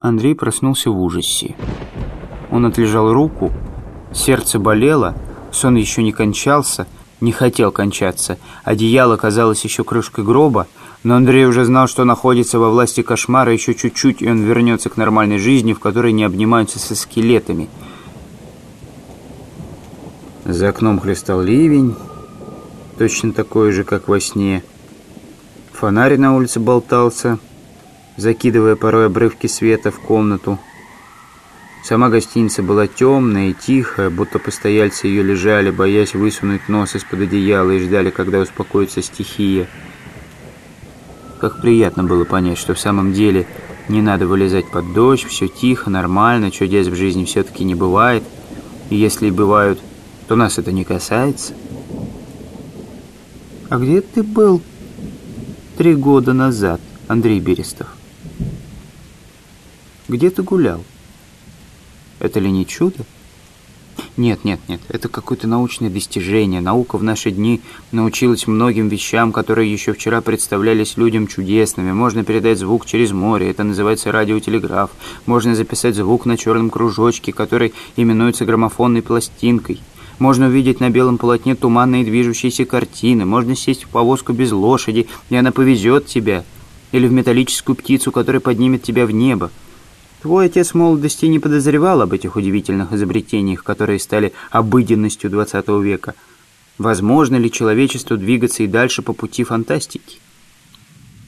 Андрей проснулся в ужасе. Он отлежал руку, сердце болело, сон еще не кончался, не хотел кончаться. Одеяло казалось еще крышкой гроба, но Андрей уже знал, что находится во власти кошмара еще чуть-чуть, и он вернется к нормальной жизни, в которой не обнимаются со скелетами. За окном хлестал ливень, точно такой же, как во сне. Фонарь на улице болтался, закидывая порой обрывки света в комнату. Сама гостиница была темная и тихая, будто постояльцы ее лежали, боясь высунуть нос из-под одеяла и ждали, когда успокоится стихия. Как приятно было понять, что в самом деле не надо вылезать под дождь, все тихо, нормально, чудес в жизни все-таки не бывает. И если и бывают, то нас это не касается. «А где ты был три года назад, Андрей Берестов?» Где ты гулял? Это ли не чудо? Нет, нет, нет, это какое-то научное достижение. Наука в наши дни научилась многим вещам, которые еще вчера представлялись людям чудесными. Можно передать звук через море, это называется радиотелеграф. Можно записать звук на черном кружочке, который именуется граммофонной пластинкой. Можно увидеть на белом полотне туманные движущиеся картины. Можно сесть в повозку без лошади, и она повезет тебя. Или в металлическую птицу, которая поднимет тебя в небо. Твой отец молодости не подозревал об этих удивительных изобретениях, которые стали обыденностью XX века. Возможно ли человечеству двигаться и дальше по пути фантастики?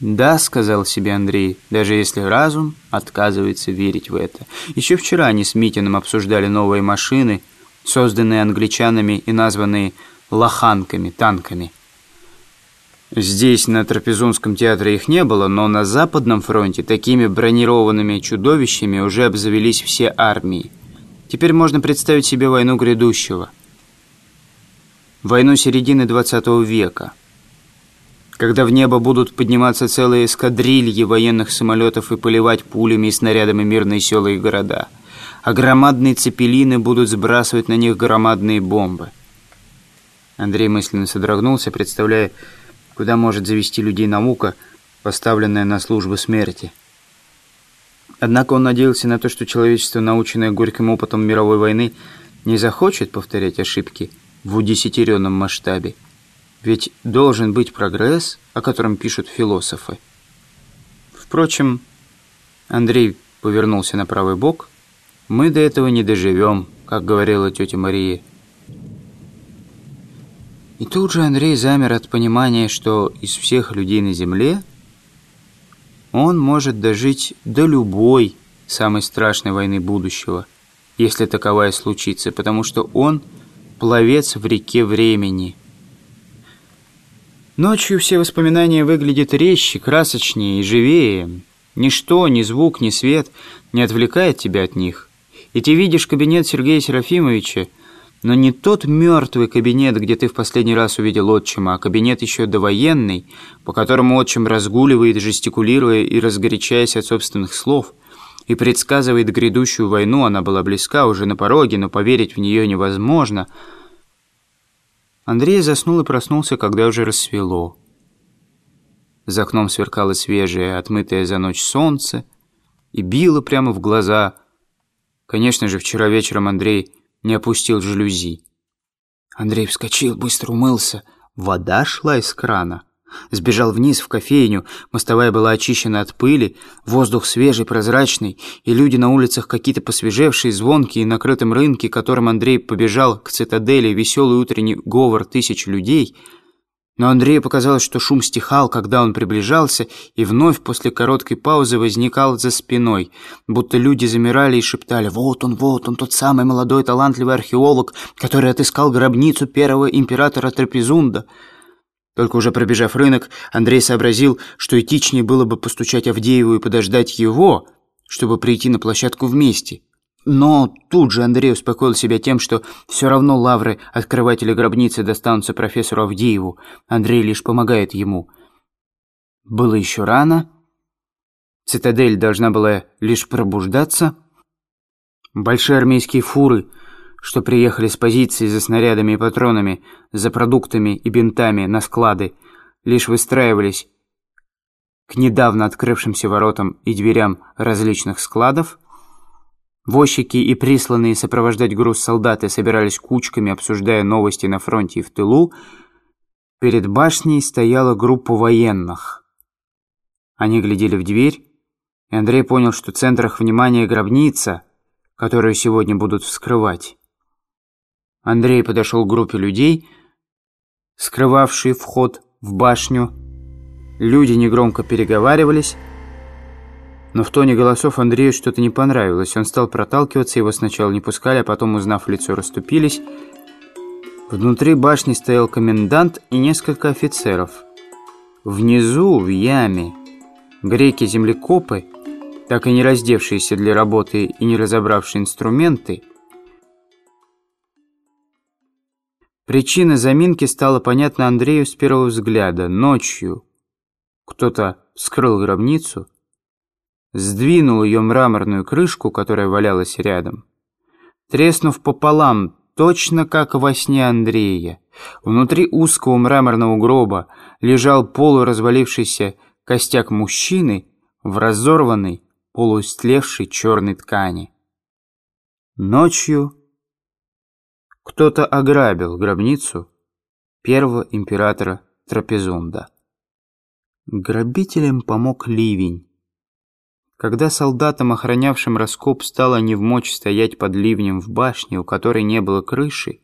«Да», — сказал себе Андрей, даже если разум отказывается верить в это. Еще вчера они с Митиным обсуждали новые машины, созданные англичанами и названные «лоханками», танками. Здесь, на Трапезунском театре, их не было, но на Западном фронте такими бронированными чудовищами уже обзавелись все армии. Теперь можно представить себе войну грядущего. Войну середины 20 века. Когда в небо будут подниматься целые эскадрильи военных самолетов и поливать пулями и снарядами мирные села и города. А громадные цепелины будут сбрасывать на них громадные бомбы. Андрей мысленно содрогнулся, представляя, куда может завести людей наука, поставленная на службу смерти. Однако он надеялся на то, что человечество, наученное горьким опытом мировой войны, не захочет повторять ошибки в удесятеренном масштабе. Ведь должен быть прогресс, о котором пишут философы. Впрочем, Андрей повернулся на правый бок. «Мы до этого не доживем», как говорила тетя Мария. И тут же Андрей замер от понимания, что из всех людей на Земле он может дожить до любой самой страшной войны будущего, если таковая случится, потому что он пловец в реке времени. Ночью все воспоминания выглядят резче, красочнее и живее. Ничто, ни звук, ни свет не отвлекает тебя от них. И ты видишь кабинет Сергея Серафимовича, но не тот мертвый кабинет, где ты в последний раз увидел отчима, а кабинет еще довоенный, по которому отчим разгуливает, жестикулируя и разгорячаясь от собственных слов, и предсказывает грядущую войну, она была близка, уже на пороге, но поверить в нее невозможно. Андрей заснул и проснулся, когда уже рассвело. За окном сверкало свежее, отмытое за ночь солнце, и било прямо в глаза. Конечно же, вчера вечером Андрей не опустил жалюзи. Андрей вскочил, быстро умылся. Вода шла из крана. Сбежал вниз в кофейню, мостовая была очищена от пыли, воздух свежий, прозрачный, и люди на улицах какие-то посвежевшие, звонкие, на крытом рынке, которым Андрей побежал к цитадели, веселый утренний говор тысяч людей — но Андрею показалось, что шум стихал, когда он приближался, и вновь после короткой паузы возникал за спиной, будто люди замирали и шептали «Вот он, вот он, тот самый молодой талантливый археолог, который отыскал гробницу первого императора Трапезунда». Только уже пробежав рынок, Андрей сообразил, что этичнее было бы постучать Авдееву и подождать его, чтобы прийти на площадку вместе. Но тут же Андрей успокоил себя тем, что все равно лавры открывателя гробницы достанутся профессору Авдееву. Андрей лишь помогает ему. Было еще рано. Цитадель должна была лишь пробуждаться. Большие армейские фуры, что приехали с позиции за снарядами и патронами, за продуктами и бинтами на склады, лишь выстраивались к недавно открывшимся воротам и дверям различных складов. Возчики и присланные сопровождать груз солдаты собирались кучками, обсуждая новости на фронте и в тылу. Перед башней стояла группа военных. Они глядели в дверь, и Андрей понял, что центр их внимания — гробница, которую сегодня будут вскрывать. Андрей подошел к группе людей, скрывавшей вход в башню. Люди негромко переговаривались, но в тоне голосов Андрею что-то не понравилось. Он стал проталкиваться, его сначала не пускали, а потом, узнав лицо, расступились. Внутри башни стоял комендант и несколько офицеров. Внизу, в яме, греки-землекопы, так и не раздевшиеся для работы и не разобравшие инструменты, Причина заминки стала понятна Андрею с первого взгляда. Ночью кто-то вскрыл гробницу, сдвинул ее мраморную крышку, которая валялась рядом, треснув пополам, точно как во сне Андрея. Внутри узкого мраморного гроба лежал полуразвалившийся костяк мужчины в разорванной, полуистлевшей черной ткани. Ночью кто-то ограбил гробницу первого императора Трапезунда. Грабителям помог ливень. Когда солдатам, охранявшим раскоп, стало не в мочь стоять под ливнем в башне, у которой не было крыши,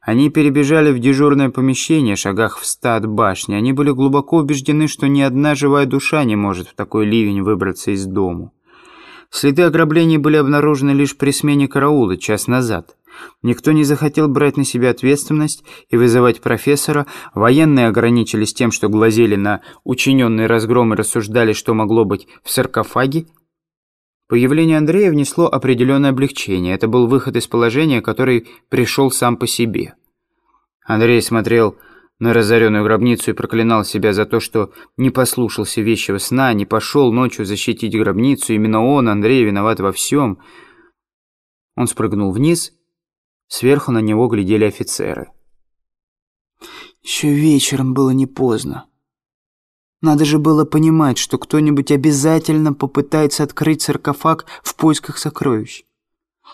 они перебежали в дежурное помещение, шагах в ста от башни. Они были глубоко убеждены, что ни одна живая душа не может в такой ливень выбраться из дому. Следы ограбления были обнаружены лишь при смене караула час назад. Никто не захотел брать на себя ответственность и вызывать профессора. Военные ограничились тем, что глазели на учиненный разгром и рассуждали, что могло быть в саркофаге. Появление Андрея внесло определенное облегчение. Это был выход из положения, который пришел сам по себе. Андрей смотрел на разоренную гробницу и проклинал себя за то, что не послушался вещего сна, не пошел ночью защитить гробницу. Именно он, Андрей, виноват во всем. Он спрыгнул вниз Сверху на него глядели офицеры. Еще вечером было не поздно. Надо же было понимать, что кто-нибудь обязательно попытается открыть саркофаг в поисках сокровищ.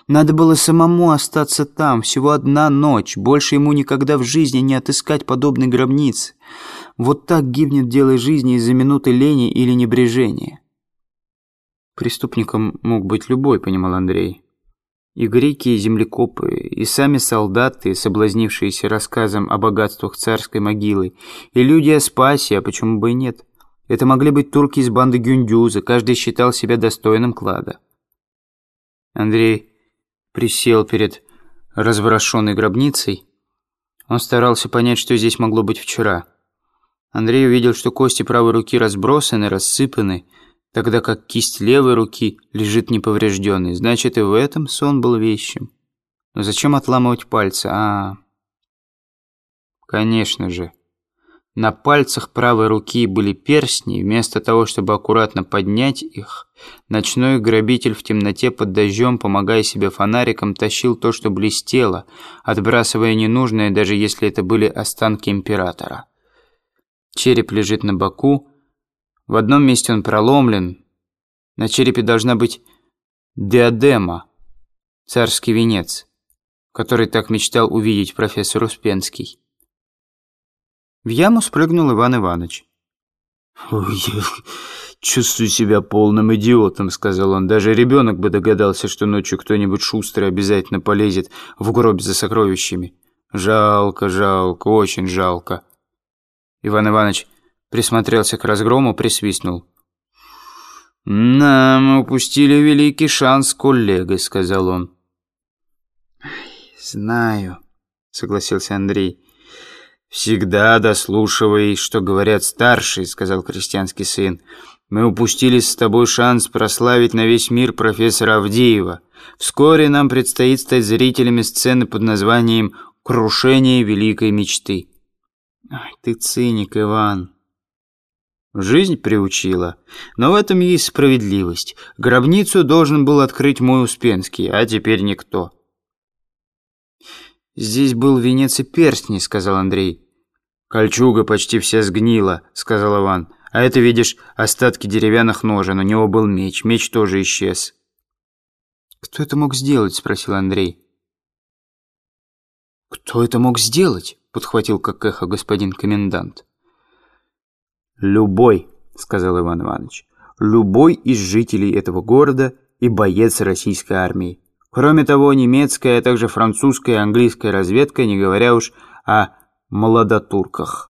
Надо было самому остаться там, всего одна ночь, больше ему никогда в жизни не отыскать подобной гробницы. Вот так гибнет дело жизни из-за минуты лени или небрежения. Преступником мог быть любой, понимал Андрей. И греки, и землекопы, и сами солдаты, соблазнившиеся рассказом о богатствах царской могилы, и люди о спасе, а почему бы и нет. Это могли быть турки из банды Гюндюза, каждый считал себя достойным клада. Андрей присел перед разворошенной гробницей. Он старался понять, что здесь могло быть вчера. Андрей увидел, что кости правой руки разбросаны, рассыпаны, тогда как кисть левой руки лежит неповрежденной. Значит, и в этом сон был вещим. Но зачем отламывать пальцы? А, конечно же. На пальцах правой руки были перстни, и вместо того, чтобы аккуратно поднять их, ночной грабитель в темноте под дождем, помогая себе фонариком, тащил то, что блестело, отбрасывая ненужное, даже если это были останки императора. Череп лежит на боку, в одном месте он проломлен. На черепе должна быть диадема, царский венец, который так мечтал увидеть профессор Успенский. В яму спрыгнул Иван Иванович. «Ой, я чувствую себя полным идиотом», — сказал он. «Даже ребенок бы догадался, что ночью кто-нибудь шустрый обязательно полезет в гроб за сокровищами. Жалко, жалко, очень жалко». Иван Иванович Присмотрелся к разгрому, присвистнул. «Да, мы упустили великий шанс с коллегой», — сказал он. «Знаю», — согласился Андрей. «Всегда дослушивай, что говорят старшие», — сказал крестьянский сын. «Мы упустили с тобой шанс прославить на весь мир профессора Авдеева. Вскоре нам предстоит стать зрителями сцены под названием «Крушение великой мечты». Ты циник, Иван. Жизнь приучила. Но в этом есть справедливость. Гробницу должен был открыть мой Успенский, а теперь никто. «Здесь был венец и перстни», — сказал Андрей. «Кольчуга почти вся сгнила», — сказал Иван. А это, видишь, остатки деревянных ножен. У него был меч. Меч тоже исчез. «Кто это мог сделать?» – спросил Андрей. «Кто это мог сделать?» – подхватил как эхо господин комендант. «Любой», – сказал Иван Иванович. «Любой из жителей этого города и боец российской армии. Кроме того, немецкая, а также французская и английская разведка, не говоря уж о молодотурках».